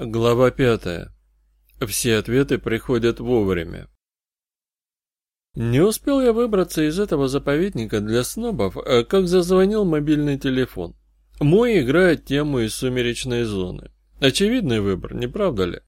Глава пятая. Все ответы приходят вовремя. Не успел я выбраться из этого заповедника для снобов, а как зазвонил мобильный телефон. Мой играет тему из сумеречной зоны. Очевидный выбор, не правда ли?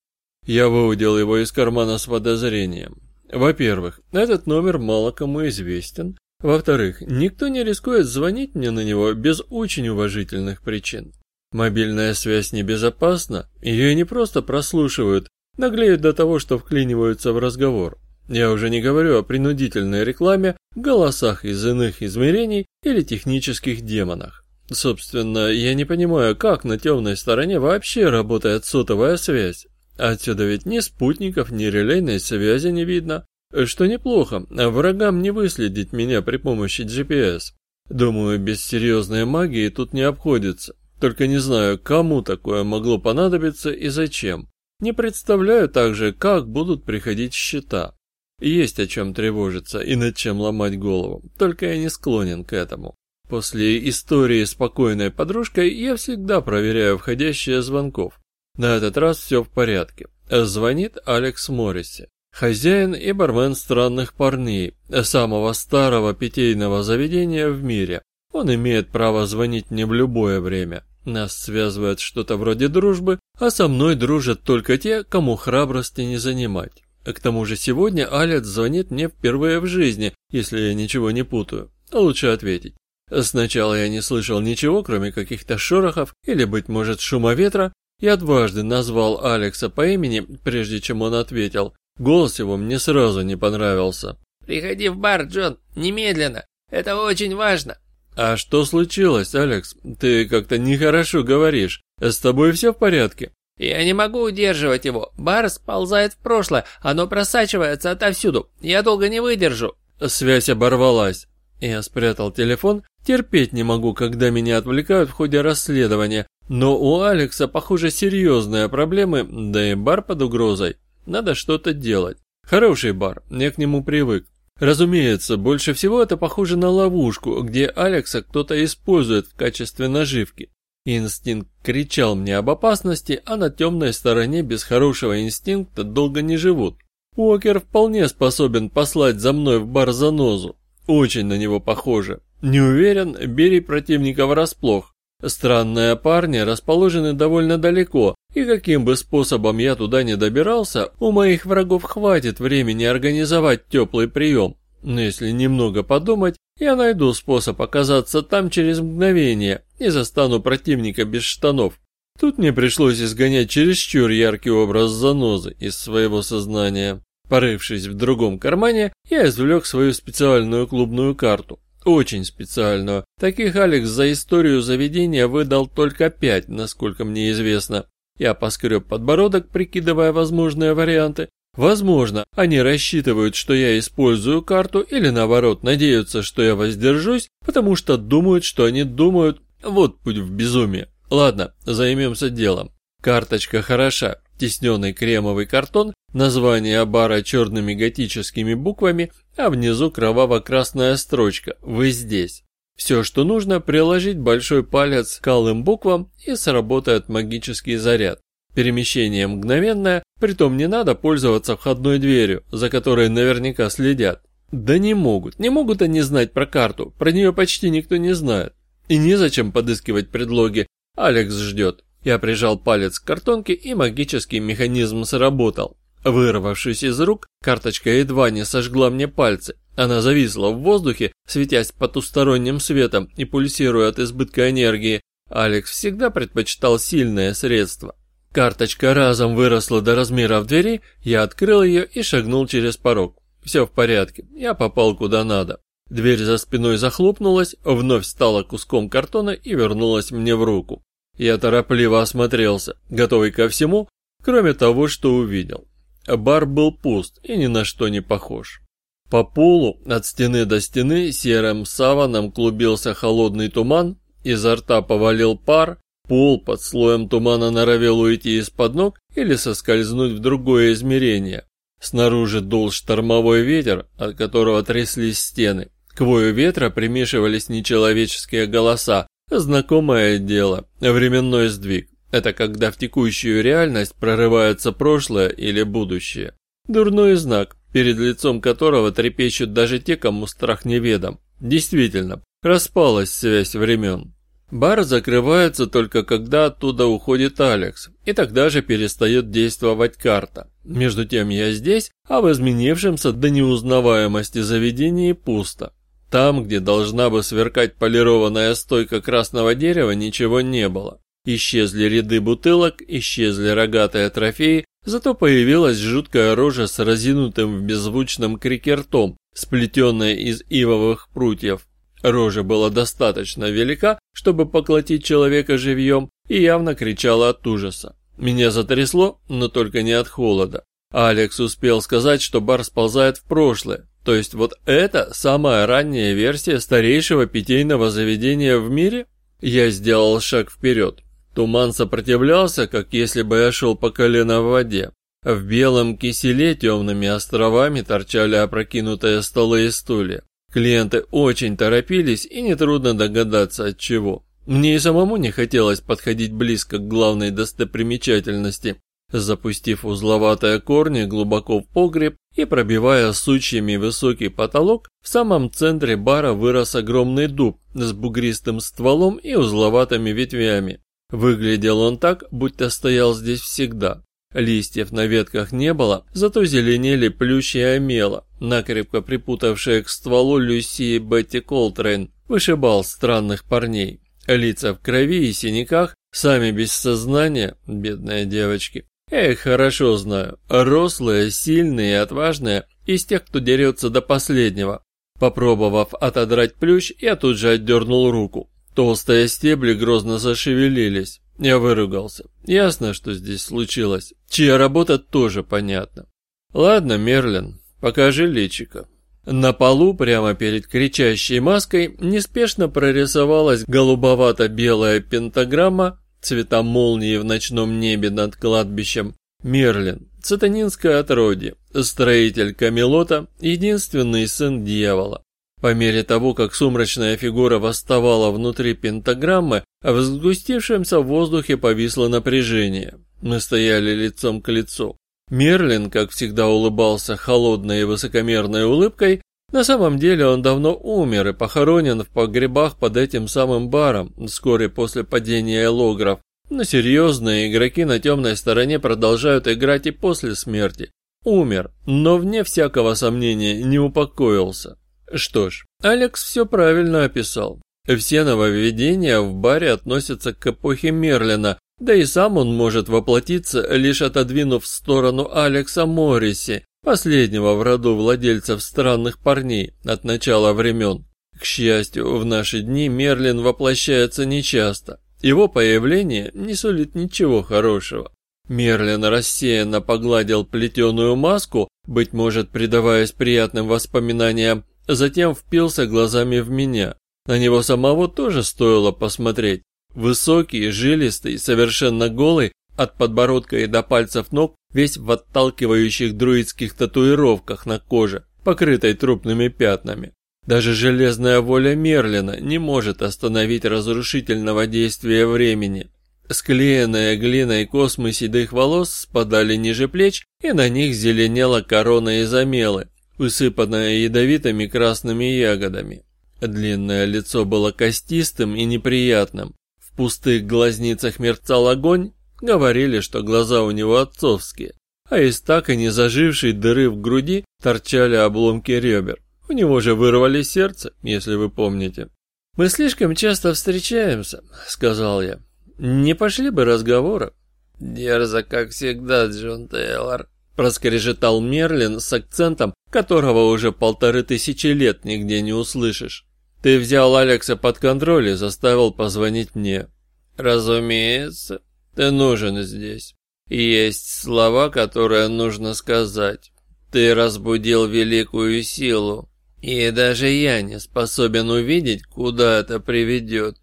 Я выудил его из кармана с подозрением. Во-первых, этот номер мало кому известен. Во-вторых, никто не рискует звонить мне на него без очень уважительных причин. Мобильная связь небезопасна, ее не просто прослушивают, наглеют до того, что вклиниваются в разговор. Я уже не говорю о принудительной рекламе, голосах из иных измерений или технических демонах. Собственно, я не понимаю, как на темной стороне вообще работает сотовая связь. Отсюда ведь ни спутников, ни релейной связи не видно. Что неплохо, врагам не выследить меня при помощи GPS. Думаю, без серьезной магии тут не обходится. Только не знаю, кому такое могло понадобиться и зачем. Не представляю также, как будут приходить счета. Есть о чем тревожиться и над чем ломать голову, только я не склонен к этому. После истории с покойной подружкой я всегда проверяю входящие звонков. На этот раз все в порядке. Звонит Алекс Морриси. Хозяин и бармен странных парней, самого старого питейного заведения в мире. Он имеет право звонить мне в любое время. Нас связывает что-то вроде дружбы, а со мной дружат только те, кому храбрости не занимать. К тому же сегодня Алец звонит мне впервые в жизни, если я ничего не путаю. Лучше ответить. Сначала я не слышал ничего, кроме каких-то шорохов или, быть может, шума ветра. Я дважды назвал Алекса по имени, прежде чем он ответил. Голос его мне сразу не понравился. «Приходи в бар, Джон, немедленно. Это очень важно». «А что случилось, Алекс? Ты как-то нехорошо говоришь. С тобой все в порядке?» «Я не могу удерживать его. Бар сползает в прошлое. Оно просачивается отовсюду. Я долго не выдержу». Связь оборвалась. Я спрятал телефон. Терпеть не могу, когда меня отвлекают в ходе расследования. Но у Алекса, похоже, серьезные проблемы, да и бар под угрозой. Надо что-то делать. Хороший бар, я к нему привык. Разумеется, больше всего это похоже на ловушку, где Алекса кто-то использует в качестве наживки. Инстинкт кричал мне об опасности, а на темной стороне без хорошего инстинкта долго не живут. Уокер вполне способен послать за мной в бар занозу. Очень на него похоже. Не уверен, бери противника врасплох. Странные парни расположены довольно далеко, и каким бы способом я туда не добирался, у моих врагов хватит времени организовать теплый прием. Но если немного подумать, я найду способ оказаться там через мгновение и застану противника без штанов. Тут мне пришлось изгонять чересчур яркий образ занозы из своего сознания. Порывшись в другом кармане, я извлек свою специальную клубную карту. Очень специальную. Таких Алекс за историю заведения выдал только пять, насколько мне известно. Я поскреб подбородок, прикидывая возможные варианты. Возможно, они рассчитывают, что я использую карту, или наоборот, надеются, что я воздержусь, потому что думают, что они думают. Вот путь в безумие. Ладно, займемся делом. Карточка хороша. Тесненный кремовый картон, название бара черными готическими буквами а внизу кроваво-красная строчка «Вы здесь». Все, что нужно, приложить большой палец к алым буквам и сработает магический заряд. Перемещение мгновенное, притом не надо пользоваться входной дверью, за которой наверняка следят. Да не могут, не могут они знать про карту, про нее почти никто не знает. И незачем подыскивать предлоги, Алекс ждет. Я прижал палец к картонке и магический механизм сработал. Вырвавшись из рук, карточка едва не сожгла мне пальцы. Она зависла в воздухе, светясь потусторонним светом и пульсируя от избытка энергии. Алекс всегда предпочитал сильное средство. Карточка разом выросла до размера в двери, я открыл ее и шагнул через порог. Все в порядке, я попал куда надо. Дверь за спиной захлопнулась, вновь стала куском картона и вернулась мне в руку. Я торопливо осмотрелся, готовый ко всему, кроме того, что увидел. Бар был пуст и ни на что не похож. По полу, от стены до стены, серым саваном клубился холодный туман, изо рта повалил пар, пол под слоем тумана норовел уйти из-под ног или соскользнуть в другое измерение. Снаружи дул штормовой ветер, от которого тряслись стены. К вою ветра примешивались нечеловеческие голоса. Знакомое дело, временной сдвиг. Это когда в текущую реальность прорывается прошлое или будущее. Дурной знак, перед лицом которого трепещут даже те, кому страх неведом. Действительно, распалась связь времен. Бар закрывается только когда оттуда уходит Алекс, и тогда же перестает действовать карта. Между тем я здесь, а в изменившемся до неузнаваемости заведении пусто. Там, где должна бы сверкать полированная стойка красного дерева, ничего не было. Исчезли ряды бутылок, исчезли рогатые трофеи, зато появилась жуткая рожа с разинутым в беззвучном крике ртом, сплетенная из ивовых прутьев. Рожа была достаточно велика, чтобы поглотить человека живьем, и явно кричала от ужаса. Меня затрясло, но только не от холода. Алекс успел сказать, что бар сползает в прошлое, то есть вот это самая ранняя версия старейшего питейного заведения в мире? Я сделал шаг вперед. Туман сопротивлялся, как если бы я шел по колено в воде. В белом киселе темными островами торчали опрокинутые столы и стулья. Клиенты очень торопились, и нетрудно догадаться от чего. Мне и самому не хотелось подходить близко к главной достопримечательности. Запустив узловатые корни глубоко в погреб и пробивая сучьями высокий потолок, в самом центре бара вырос огромный дуб с бугристым стволом и узловатыми ветвями. Выглядел он так, будто стоял здесь всегда. Листьев на ветках не было, зато зеленели плющи и омела, накрепко припутавшие к стволу Люси Бетти Колтрейн, вышибал странных парней. Лица в крови и синяках, сами без сознания, бедные девочки. Их хорошо знаю. Рослые, сильные и отважные, из тех, кто дерется до последнего. Попробовав отодрать плющ, я тут же отдернул руку. Толстые стебли грозно зашевелились. Я выругался. Ясно, что здесь случилось. Чья работа тоже понятна. Ладно, Мерлин, покажи личика. На полу, прямо перед кричащей маской, неспешно прорисовалась голубовато-белая пентаграмма цвета молнии в ночном небе над кладбищем. Мерлин, сатанинское отродье, строитель Камелота, единственный сын дьявола. По мере того, как сумрачная фигура восставала внутри пентаграммы, в сгустившемся воздухе повисло напряжение. Мы стояли лицом к лицу. Мерлин, как всегда, улыбался холодной и высокомерной улыбкой. На самом деле он давно умер и похоронен в погребах под этим самым баром, вскоре после падения логров. Но серьезные игроки на темной стороне продолжают играть и после смерти. Умер, но вне всякого сомнения не упокоился. Что ж, Алекс все правильно описал. Все нововведения в баре относятся к эпохе Мерлина, да и сам он может воплотиться, лишь отодвинув в сторону Алекса Морриси, последнего в роду владельцев странных парней от начала времен. К счастью, в наши дни Мерлин воплощается нечасто. Его появление не сулит ничего хорошего. Мерлин рассеянно погладил плетеную маску, быть может, предаваясь приятным воспоминаниям затем впился глазами в меня. На него самого тоже стоило посмотреть. Высокий, жилистый, совершенно голый, от подбородка и до пальцев ног, весь в отталкивающих друидских татуировках на коже, покрытой трупными пятнами. Даже железная воля Мерлина не может остановить разрушительного действия времени. Склеенные глиной космы седых волос спадали ниже плеч, и на них зеленела корона из амелы, усыпанная ядовитыми красными ягодами. Длинное лицо было костистым и неприятным. В пустых глазницах мерцал огонь, говорили, что глаза у него отцовские, а из так и не зажившей дыры в груди торчали обломки ребер. У него же вырвали сердце, если вы помните. «Мы слишком часто встречаемся», — сказал я. «Не пошли бы разговора?» «Дерзо, как всегда, Джон Тейлор», проскрежетал Мерлин с акцентом, которого уже полторы тысячи лет нигде не услышишь. Ты взял Алекса под контроль и заставил позвонить мне. Разумеется, ты нужен здесь. Есть слова, которые нужно сказать. Ты разбудил великую силу, и даже я не способен увидеть, куда это приведет.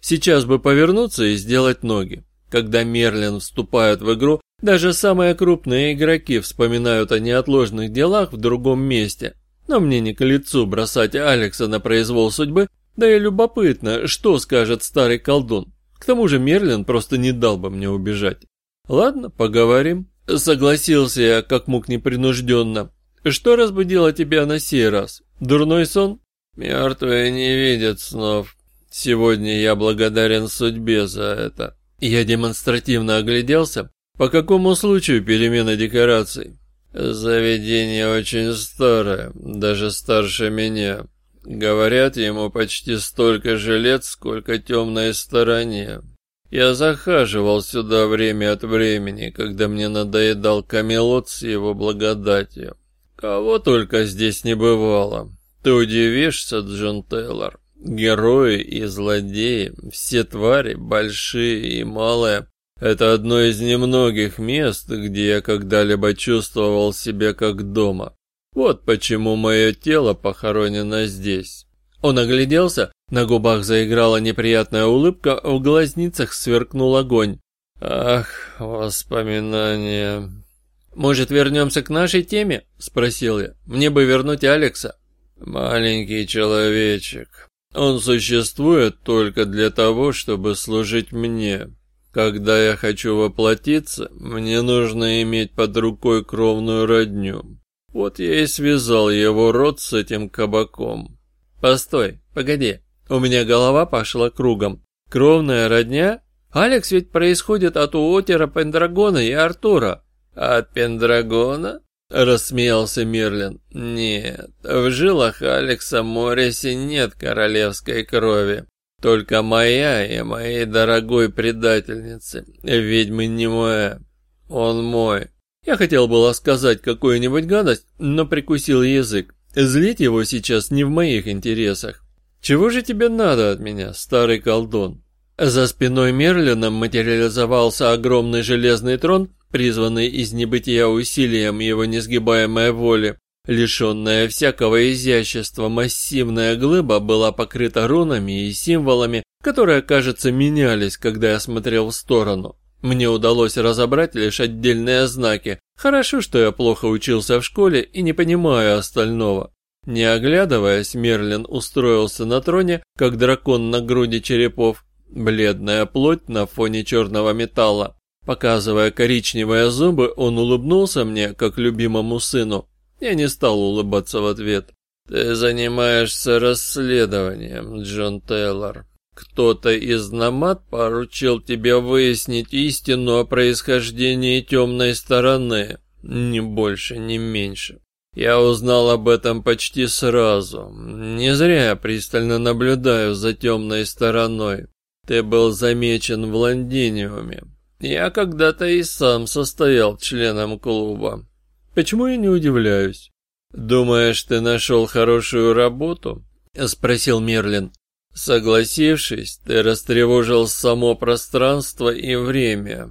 Сейчас бы повернуться и сделать ноги. Когда Мерлин вступает в игру, даже самые крупные игроки вспоминают о неотложных делах в другом месте. Но мне не к лицу бросать Алекса на произвол судьбы, да и любопытно, что скажет старый колдун. К тому же Мерлин просто не дал бы мне убежать. Ладно, поговорим. Согласился я, как мог непринужденно. Что разбудило тебя на сей раз? Дурной сон? Мертвые не видят снов. Сегодня я благодарен судьбе за это. Я демонстративно огляделся. По какому случаю перемена декораций? Заведение очень старое, даже старше меня. Говорят, ему почти столько же лет, сколько темной стороне. Я захаживал сюда время от времени, когда мне надоедал камелот с его благодатью. Кого только здесь не бывало. Ты удивишься, Джон Тейлор. Герои и злодеи, все твари, большие и малые, это одно из немногих мест, где я когда-либо чувствовал себя как дома. Вот почему мое тело похоронено здесь. Он огляделся, на губах заиграла неприятная улыбка, в глазницах сверкнул огонь. Ах, воспоминания. Может, вернемся к нашей теме? Спросил я. Мне бы вернуть Алекса. Маленький человечек. Он существует только для того, чтобы служить мне. Когда я хочу воплотиться, мне нужно иметь под рукой кровную родню. Вот я и связал его рот с этим кабаком. Постой, погоди. У меня голова пошла кругом. Кровная родня? Алекс ведь происходит от Уотера Пендрагона и Артура. От Пендрагона? Рассмеялся Мерлин. Нет, в жилах Алекса Морриси нет королевской крови. Только моя и моей дорогой предательницы, ведьмы не моя. Он мой. Я хотел было сказать какую-нибудь гадость, но прикусил язык. Злить его сейчас не в моих интересах. Чего же тебе надо от меня, старый колдун? За спиной Мерлина материализовался огромный железный трон, призванный из небытия усилием его несгибаемой воли. Лишенная всякого изящества массивная глыба была покрыта рунами и символами, которые, кажется, менялись, когда я смотрел в сторону. Мне удалось разобрать лишь отдельные знаки. Хорошо, что я плохо учился в школе и не понимаю остального. Не оглядываясь, Мерлин устроился на троне, как дракон на груди черепов. Бледная плоть на фоне черного металла. Показывая коричневые зубы, он улыбнулся мне, как любимому сыну. Я не стал улыбаться в ответ. «Ты занимаешься расследованием, Джон Тейлор. Кто-то из Намат поручил тебе выяснить истину о происхождении темной стороны. Ни больше, ни меньше. Я узнал об этом почти сразу. Не зря я пристально наблюдаю за темной стороной. Ты был замечен в Лондиниуме. Я когда-то и сам состоял членом клуба. Почему я не удивляюсь? Думаешь, ты нашел хорошую работу? Спросил Мерлин. Согласившись, ты растревожил само пространство и время.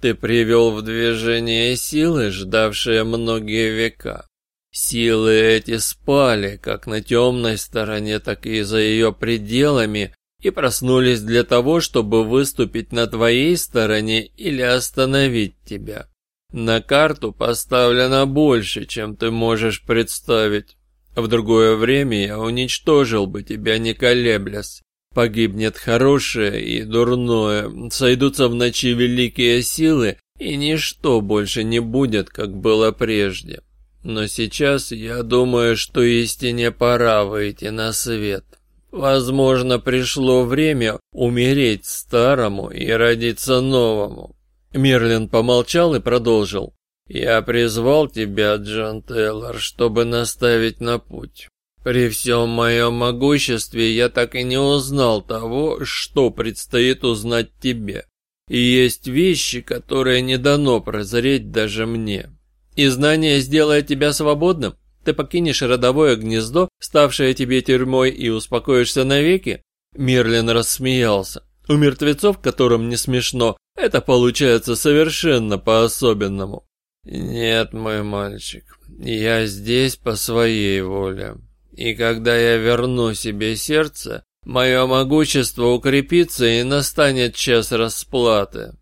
Ты привел в движение силы, ждавшие многие века. Силы эти спали, как на темной стороне, так и за ее пределами, и проснулись для того, чтобы выступить на твоей стороне или остановить тебя. На карту поставлено больше, чем ты можешь представить. В другое время я уничтожил бы тебя, не колеблясь. Погибнет хорошее и дурное, сойдутся в ночи великие силы, и ничто больше не будет, как было прежде. Но сейчас я думаю, что истине пора выйти на свет. Возможно, пришло время умереть старому и родиться новому. Мерлин помолчал и продолжил. «Я призвал тебя, Джон Тейлор, чтобы наставить на путь. При всем моем могуществе я так и не узнал того, что предстоит узнать тебе. И есть вещи, которые не дано прозреть даже мне. И знание сделает тебя свободным? Ты покинешь родовое гнездо, ставшее тебе тюрьмой, и успокоишься навеки?» Мерлин рассмеялся. У мертвецов, которым не смешно, это получается совершенно по-особенному. Нет, мой мальчик, я здесь по своей воле. И когда я верну себе сердце, мое могущество укрепится и настанет час расплаты.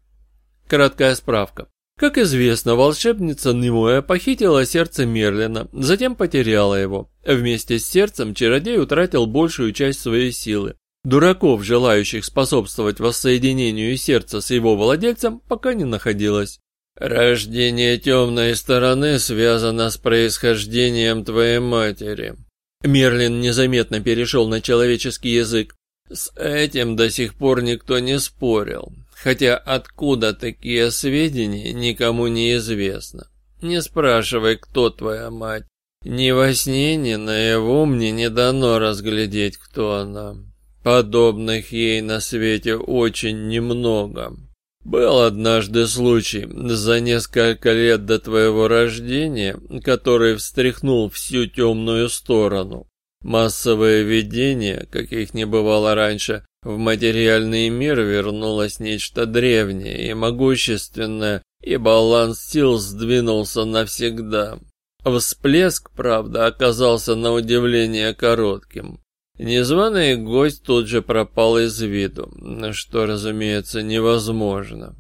Краткая справка. Как известно, волшебница Немуэ похитила сердце Мерлина, затем потеряла его. Вместе с сердцем чародей утратил большую часть своей силы. Дураков, желающих способствовать воссоединению сердца с его владельцем, пока не находилось. «Рождение темной стороны связано с происхождением твоей матери». Мерлин незаметно перешел на человеческий язык. С этим до сих пор никто не спорил, хотя откуда такие сведения никому не известно. Не спрашивай, кто твоя мать. Ни во сне, ни наяву мне не дано разглядеть, кто она. Подобных ей на свете очень немного. Был однажды случай за несколько лет до твоего рождения, который встряхнул всю темную сторону. Массовое видение, каких не бывало раньше, в материальный мир вернулось нечто древнее и могущественное, и баланс сил сдвинулся навсегда. Всплеск, правда, оказался на удивление коротким. Незваный гость тут же пропал из виду, что, разумеется, невозможно.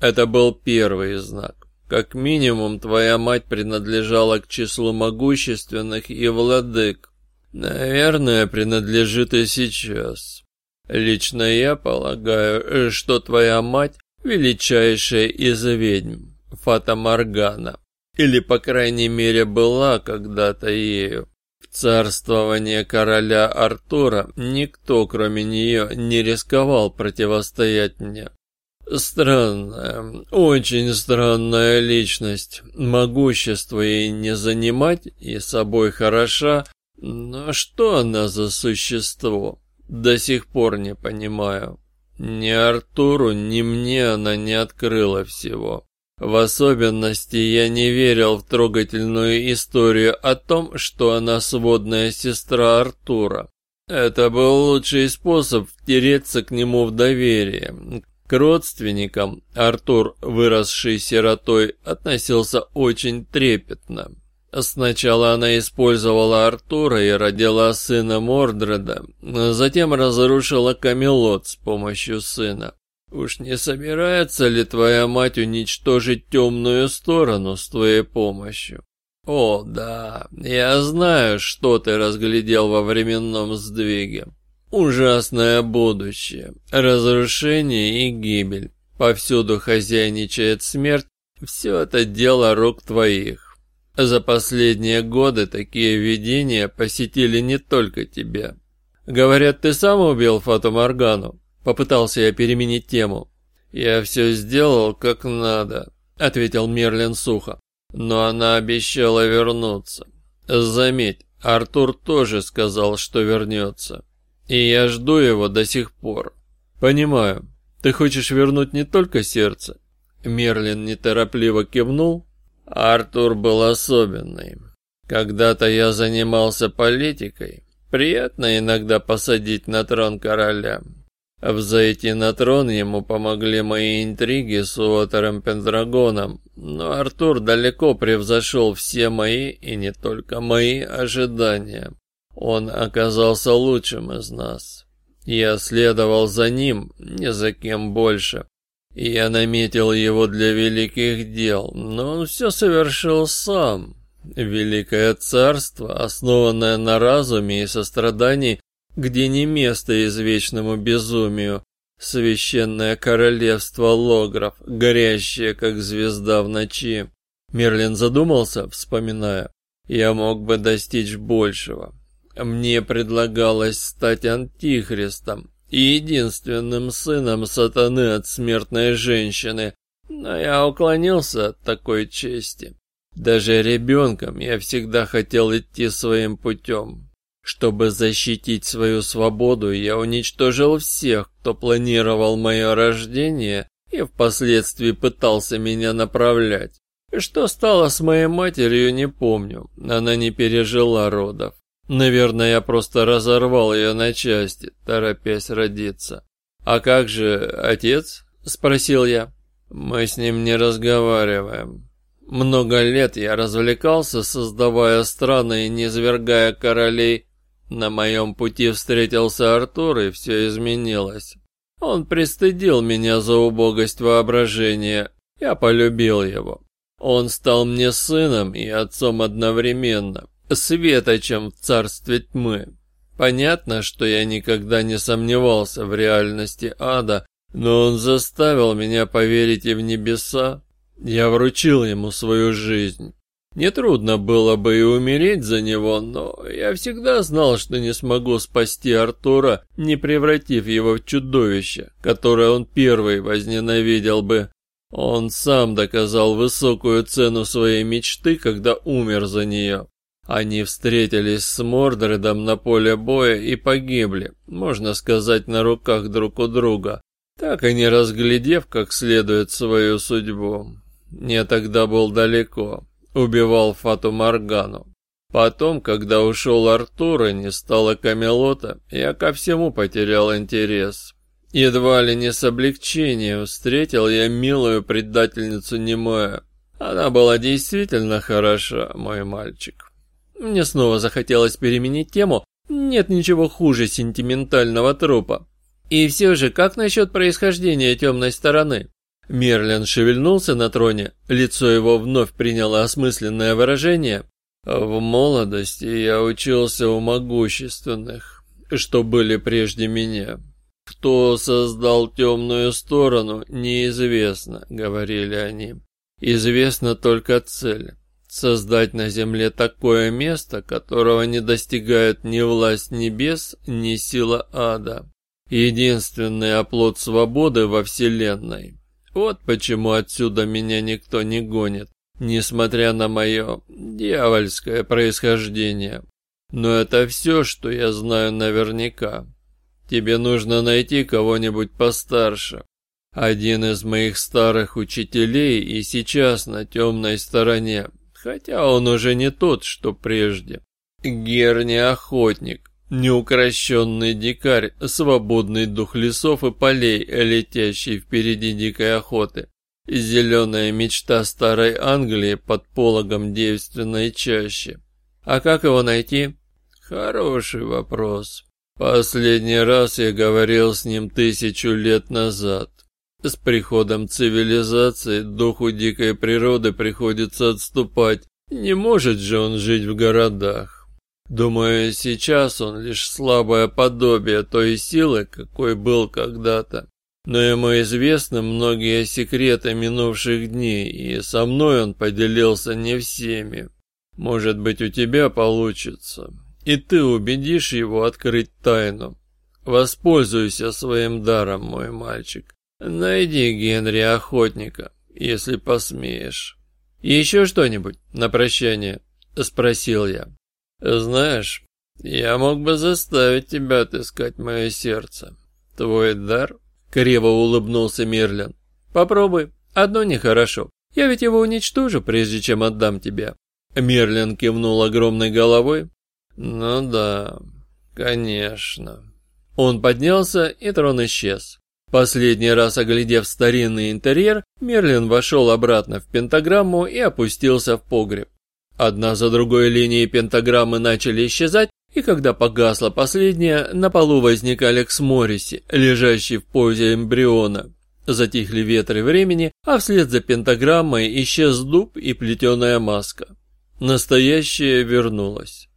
Это был первый знак. Как минимум, твоя мать принадлежала к числу могущественных и владык. Наверное, принадлежит и сейчас. Лично я полагаю, что твоя мать величайшая из ведьм, Фата Моргана. Или, по крайней мере, была когда-то ею. Царствование короля Артура никто, кроме нее, не рисковал противостоять мне. Странная, очень странная личность. Могущество ей не занимать и собой хороша, но что она за существо? До сих пор не понимаю. Ни Артуру, ни мне она не открыла всего. В особенности я не верил в трогательную историю о том, что она сводная сестра Артура. Это был лучший способ втереться к нему в доверие. К родственникам Артур, выросший сиротой, относился очень трепетно. Сначала она использовала Артура и родила сына Мордреда, затем разрушила Камелот с помощью сына. Уж не собирается ли твоя мать уничтожить темную сторону с твоей помощью? О, да, я знаю, что ты разглядел во временном сдвиге. Ужасное будущее, разрушение и гибель. Повсюду хозяйничает смерть, все это дело рук твоих. За последние годы такие видения посетили не только тебя. Говорят, ты сам убил Фату Моргану? Попытался я переменить тему. «Я все сделал как надо», — ответил Мерлин сухо. «Но она обещала вернуться. Заметь, Артур тоже сказал, что вернется. И я жду его до сих пор. Понимаю, ты хочешь вернуть не только сердце?» Мерлин неторопливо кивнул. Артур был особенный. Когда-то я занимался политикой. Приятно иногда посадить на трон короля. Взойти на трон ему помогли мои интриги с Уотером Пендрагоном, но Артур далеко превзошел все мои и не только мои ожидания. Он оказался лучшим из нас. Я следовал за ним, не за кем больше. Я наметил его для великих дел, но он все совершил сам. Великое царство, основанное на разуме и сострадании, где не место извечному безумию, священное королевство логров, горящее, как звезда в ночи. Мерлин задумался, вспоминая. Я мог бы достичь большего. Мне предлагалось стать антихристом и единственным сыном сатаны от смертной женщины, но я уклонился от такой чести. Даже ребенком я всегда хотел идти своим путем. Чтобы защитить свою свободу, я уничтожил всех, кто планировал мое рождение и впоследствии пытался меня направлять. Что стало с моей матерью, не помню. Она не пережила родов. Наверное, я просто разорвал ее на части, торопясь родиться. «А как же отец?» – спросил я. «Мы с ним не разговариваем. Много лет я развлекался, создавая страны и низвергая королей на моем пути встретился Артур, и все изменилось. Он пристыдил меня за убогость воображения. Я полюбил его. Он стал мне сыном и отцом одновременно, светочем в царстве тьмы. Понятно, что я никогда не сомневался в реальности ада, но он заставил меня поверить и в небеса. Я вручил ему свою жизнь. Нетрудно было бы и умереть за него, но я всегда знал, что не смогу спасти Артура, не превратив его в чудовище, которое он первый возненавидел бы. Он сам доказал высокую цену своей мечты, когда умер за нее. Они встретились с Мордредом на поле боя и погибли, можно сказать, на руках друг у друга, так и не разглядев как следует свою судьбу. Я тогда был далеко, убивал Фату Моргану. Потом, когда ушел Артур и не стало Камелота, я ко всему потерял интерес. Едва ли не с облегчением встретил я милую предательницу Немоя. Она была действительно хороша, мой мальчик. Мне снова захотелось переменить тему. Нет ничего хуже сентиментального трупа. И все же, как насчет происхождения темной стороны? Мерлин шевельнулся на троне, лицо его вновь приняло осмысленное выражение. В молодости я учился у могущественных, что были прежде меня. Кто создал темную сторону, неизвестно, говорили они. Известна только цель. Создать на земле такое место, которого не достигают ни власть небес, ни сила ада. Единственный оплот свободы во Вселенной. Вот почему отсюда меня никто не гонит, несмотря на мое дьявольское происхождение. Но это все, что я знаю наверняка. Тебе нужно найти кого-нибудь постарше. Один из моих старых учителей и сейчас на темной стороне, хотя он уже не тот, что прежде. Герни Охотник, Неукрощенный дикарь, свободный дух лесов и полей, летящий впереди дикой охоты. Зеленая мечта старой Англии под пологом девственной чащи. А как его найти? Хороший вопрос. Последний раз я говорил с ним тысячу лет назад. С приходом цивилизации духу дикой природы приходится отступать. Не может же он жить в городах. Думаю, сейчас он лишь слабое подобие той силы, какой был когда-то. Но ему известны многие секреты минувших дней, и со мной он поделился не всеми. Может быть, у тебя получится, и ты убедишь его открыть тайну. Воспользуйся своим даром, мой мальчик. Найди Генри Охотника, если посмеешь. еще что-нибудь на прощание?» – спросил я. Знаешь, я мог бы заставить тебя отыскать мое сердце. Твой дар? Криво улыбнулся Мерлин. Попробуй. Одно нехорошо. Я ведь его уничтожу, прежде чем отдам тебе. Мерлин кивнул огромной головой. Ну да, конечно. Он поднялся, и трон исчез. Последний раз оглядев старинный интерьер, Мерлин вошел обратно в пентаграмму и опустился в погреб. Одна за другой линии пентаграммы начали исчезать, и когда погасла последняя, на полу возник Алекс Морриси, лежащий в позе эмбриона. Затихли ветры времени, а вслед за пентаграммой исчез дуб и плетеная маска. Настоящее вернулось.